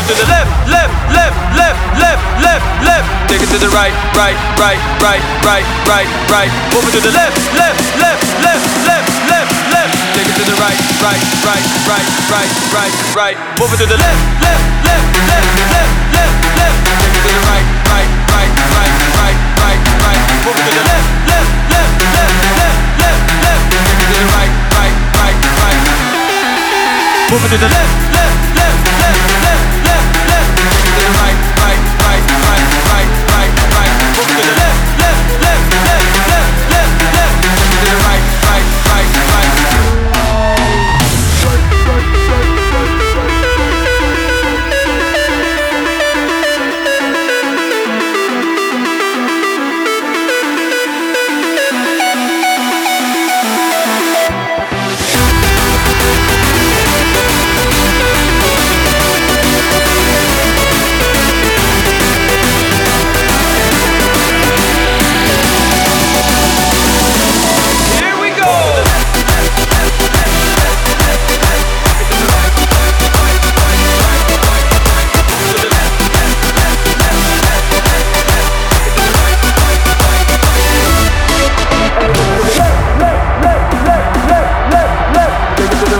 left, left, left, left, left, left, left. Take it to the right, right, right, right, right, right, right. Move it to the left, left, left, left, left, left, left. Take it to the right, right, right, right, right, right, right. Move it to the left, left, left, left, left, left, left. Take it to the right, right, right, right, right, right, right. Move it to the left, left, left, left, left, left, left. Take it to the right, right, right, right. Move it to the left,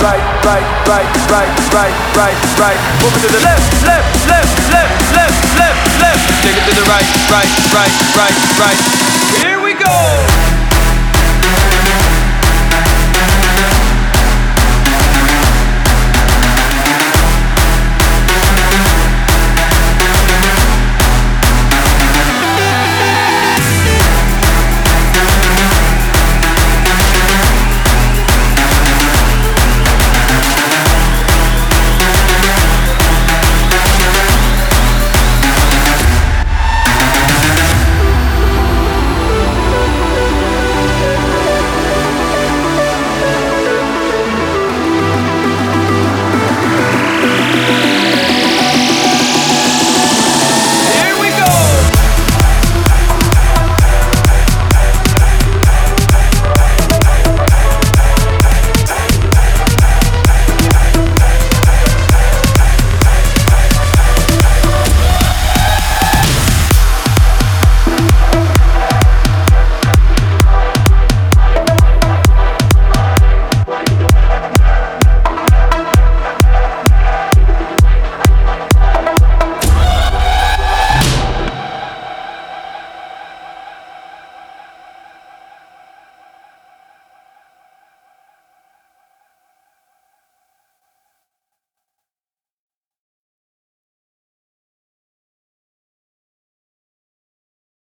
right, right, right, right, right, right, right. Move it to the left, left, left, left, left, left, left. Take it to the right, right, right, right, right. Here we go.